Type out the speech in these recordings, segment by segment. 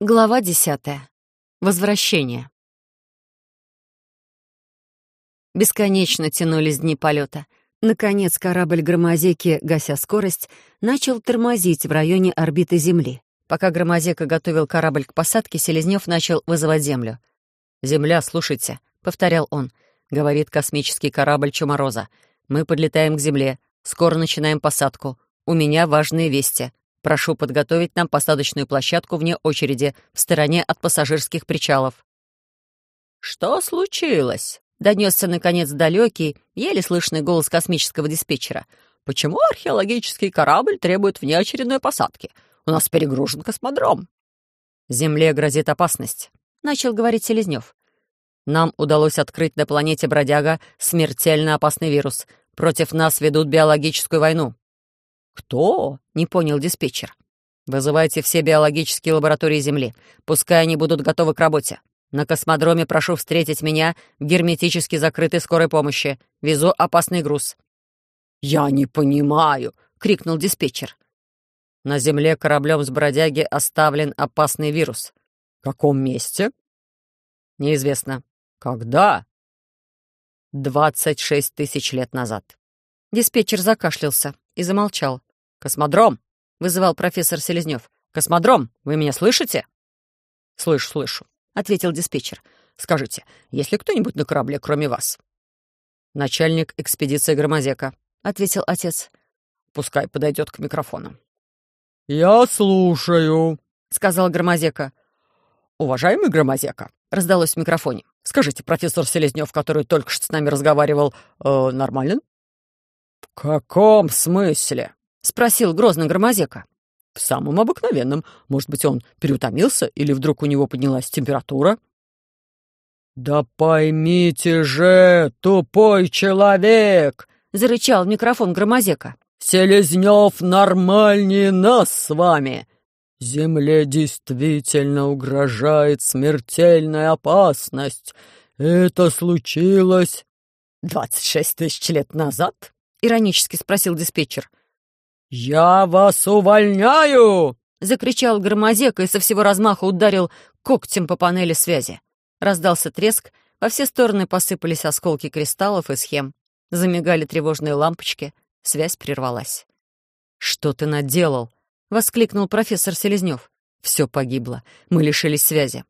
Глава десятая. Возвращение. Бесконечно тянулись дни полета. Наконец корабль Громозеки, гася скорость, начал тормозить в районе орбиты Земли. Пока Громозека готовил корабль к посадке, Селезнев начал вызывать Землю. «Земля, слушайте», — повторял он, — говорит космический корабль Чумороза. «Мы подлетаем к Земле. Скоро начинаем посадку. У меня важные вести. Прошу подготовить нам посадочную площадку вне очереди, в стороне от пассажирских причалов». «Что случилось?» — донесся, наконец, далекий, еле слышный голос космического диспетчера. «Почему археологический корабль требует внеочередной посадки? У нас перегружен космодром». «Земле грозит опасность», — начал говорить Селезнев. «Нам удалось открыть на планете Бродяга смертельно опасный вирус. Против нас ведут биологическую войну. «Кто?» — не понял диспетчер. «Вызывайте все биологические лаборатории Земли. Пускай они будут готовы к работе. На космодроме прошу встретить меня в герметически закрытой скорой помощи. Везу опасный груз». «Я не понимаю!» — крикнул диспетчер. «На Земле кораблем с бродяги оставлен опасный вирус. В каком месте?» «Неизвестно». «Когда?» «Двадцать шесть тысяч лет назад». Диспетчер закашлялся и замолчал. «Космодром!» — вызывал профессор Селезнев. «Космодром, вы меня слышите?» «Слышу, слышу», — ответил диспетчер. «Скажите, есть ли кто-нибудь на корабле, кроме вас?» «Начальник экспедиции Громозека», — ответил отец. «Пускай подойдет к микрофону». «Я слушаю», — сказал Громозека. «Уважаемый Громозека», — раздалось в микрофоне. «Скажите, профессор Селезнев, который только что с нами разговаривал, э, нормален?» «В каком смысле?» — спросил грозно Громозека. «В самом обыкновенном. Может быть, он переутомился или вдруг у него поднялась температура?» «Да поймите же, тупой человек!» — зарычал в микрофон Громозека. «Селезнев нормальнее нас с вами. Земле действительно угрожает смертельная опасность. Это случилось...» «Двадцать шесть тысяч лет назад?» — иронически спросил диспетчер. «Я вас увольняю!» — закричал Громозека и со всего размаха ударил когтем по панели связи. Раздался треск, во все стороны посыпались осколки кристаллов и схем. Замигали тревожные лампочки, связь прервалась. «Что ты наделал?» — воскликнул профессор Селезнев. «Все погибло, мы лишились связи».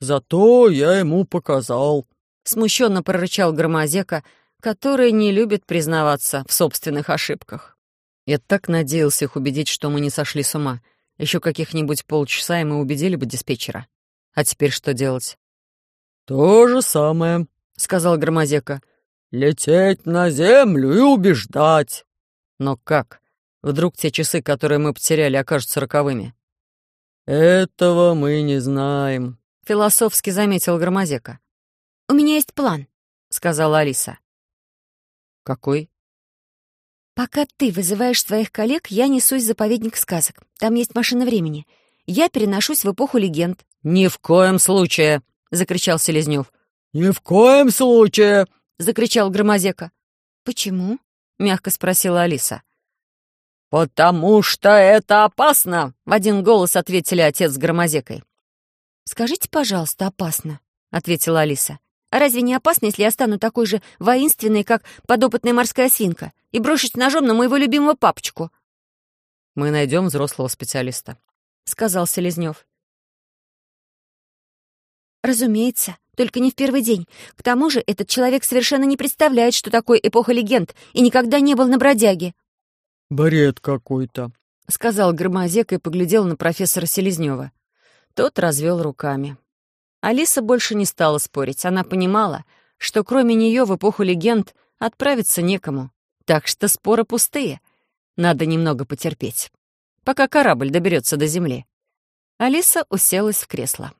«Зато я ему показал», — смущенно прорычал Громозека, который не любит признаваться в собственных ошибках. Я так надеялся их убедить, что мы не сошли с ума. Еще каких-нибудь полчаса, и мы убедили бы диспетчера. А теперь что делать? «То же самое», — сказал Громозека. «Лететь на землю и убеждать». «Но как? Вдруг те часы, которые мы потеряли, окажутся роковыми?» «Этого мы не знаем», — философски заметил Громозека. «У меня есть план», — сказала Алиса. «Какой?» «Пока ты вызываешь своих коллег, я несусь в заповедник сказок. Там есть машина времени. Я переношусь в эпоху легенд». «Ни в коем случае!» — закричал Селезнев. «Ни в коем случае!» — закричал Громозека. «Почему?» — мягко спросила Алиса. «Потому что это опасно!» — в один голос ответили отец с Громозекой. «Скажите, пожалуйста, опасно», — ответила Алиса. А разве не опасно, если я стану такой же воинственной, как подопытная морская свинка, и брошусь ножом на моего любимого папочку?» «Мы найдем взрослого специалиста», — сказал Селезнев. «Разумеется, только не в первый день. К тому же этот человек совершенно не представляет, что такое эпоха легенд, и никогда не был на бродяге». «Бред какой-то», — сказал Громозек и поглядел на профессора Селезнева. Тот развел руками. Алиса больше не стала спорить. Она понимала, что кроме нее в эпоху легенд отправиться некому. Так что споры пустые. Надо немного потерпеть, пока корабль доберется до земли. Алиса уселась в кресло.